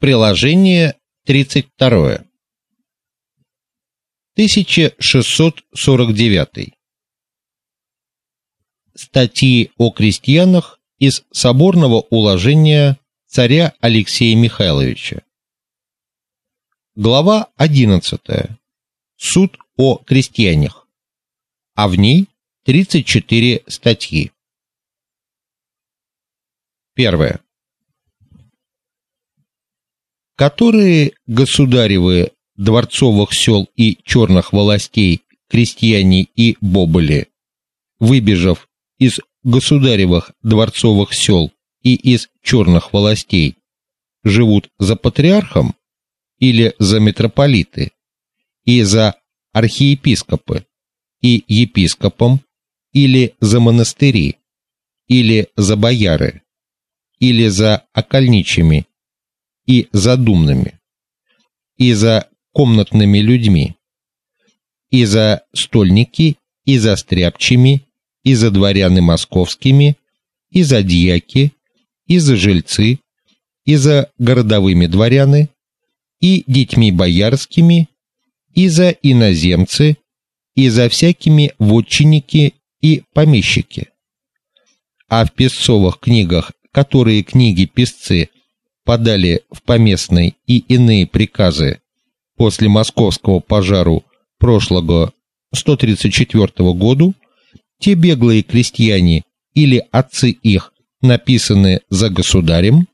Приложение 32. 1649. Статьи о крестьянах из соборного уложения царя Алексея Михайловича. Глава 11. Суд о крестьянах. А в ней 34 статьи. Первое. Которые государевы дворцовых сел и черных властей крестьяне и бобыли, выбежав из государевых дворцовых сел и из черных властей, живут за патриархом или за митрополиты и за архиепископы и епископом или за монастыри или за бояры или за окольничими и за думными и за комнатными людьми и за стольники и за стряпчими и за дворяны московскими и за дьяки и за жильцы и за городовыми дворяны и детьми боярскими и за иноземцы и за всякими вотчинники и помещики. А в песцовых книгах, которые книги песцы подали в поместные и иные приказы после московского пожару прошлого 134 году, те беглые крестьяне или отцы их написаны за государем,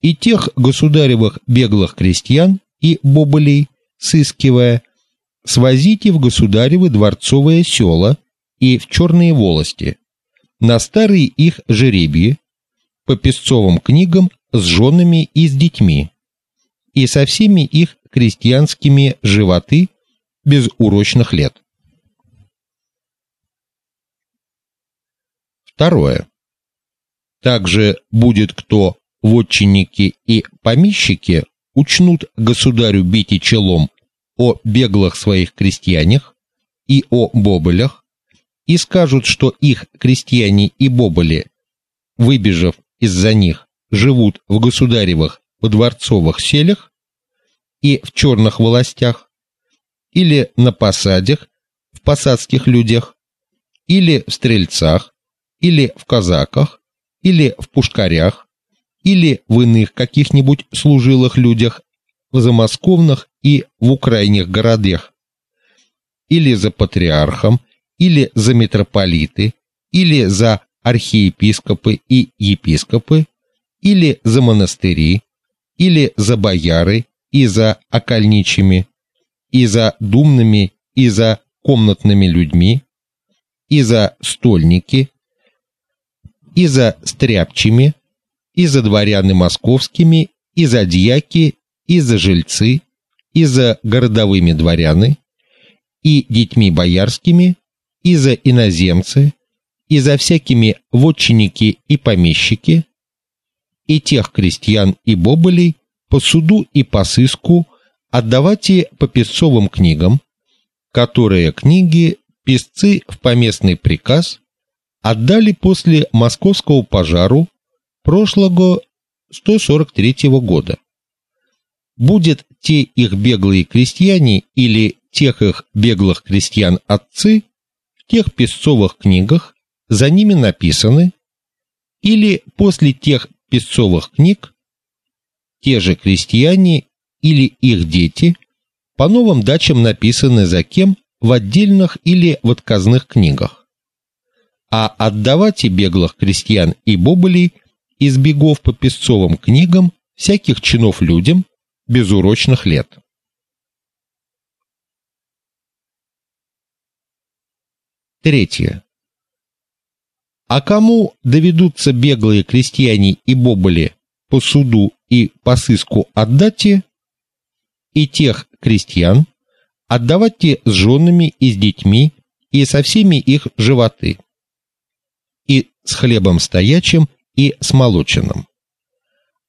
и тех государевых беглых крестьян и бобылей, сыскивая, свозите в государевы дворцовые села и в черные волости, на старые их жеребьи, по песцовым книгам с женами и с детьми, и со всеми их крестьянскими животы без урочных лет. Второе. Также будет кто вотчинники и помещики учнут государю бить и челом о беглых своих крестьянах и о бобылях, и скажут, что их крестьяне и бобыли, выбежав из-за них, живут в государевых подворцовых селях и в черных властях, или на посадях, в посадских людях, или в стрельцах, или в казаках, или в пушкарях, или в иных каких-нибудь служилых людях в замосковных и в украинных городах, или за патриархом, или за митрополиты, или за архиепископы и епископы, или за монастыри, или за бояры и за окольничими, и за думными, и за комнатными людьми, и за стольники, и за стряпчими, и за дворяны московскими, и за дьяки, и за жильцы, и за городовыми дворяны, и детьми боярскими, и за иноземцы, и за всякими вотчинники и помещики, и тех крестьян и бобылей по суду и по сыску отдавайте по песцовым книгам, которые книги писцы в поместный приказ отдали после московского пожару прошлого 143 года. Будет те их беглые крестьяне или тех их беглых крестьян отцы в тех песцовых книгах за ними написаны, или после тех песцовых книг те же крестьяне или их дети по новым дачам написаны за кем в отдельных или в отказных книгах. А отдавать и беглых крестьян и бобылей из бегов по песцовым книгам всяких чинов людям без урочных лет. Третье. А кому доведутся беглые крестьяне и бобыли по суду и по сыску отдате, и тех крестьян отдавайте с женами и с детьми и со всеми их животы, и с хлебом стоячим и с молоченным.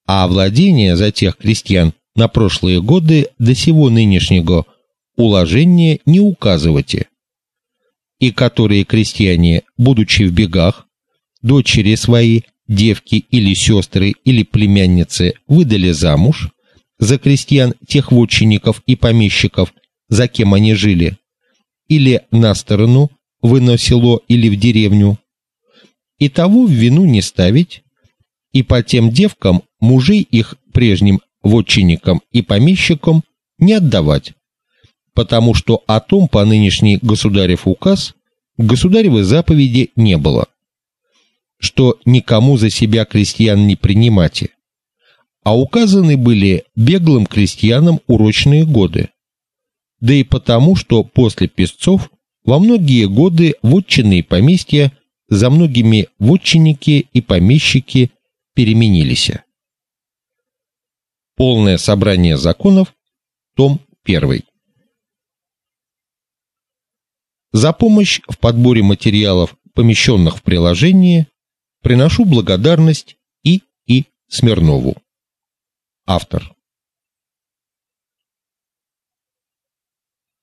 А владение за тех крестьян на прошлые годы до сего нынешнего уложения не указывайте, и которые крестьяне, будучи в бегах, дочери свои девки или сестры или племянницы выдали замуж за крестьян тех вотчинников и помещиков, за кем они жили, или на сторону в иное село или в деревню, и того в вину не ставить, и по тем девкам мужей их прежним вотчинникам и помещикам не отдавать, потому что о том по нынешний государев указ государевой заповеди не было, что никому за себя крестьян не принимайте, а указаны были беглым крестьянам урочные годы, да и потому, что после песцов во многие годы вотчинные поместья за многими вотчинники и помещики переменились. Полное собрание законов, том 1. За помощь в подборе материалов, помещенных в приложение, приношу благодарность И. И. Смирнову. Автор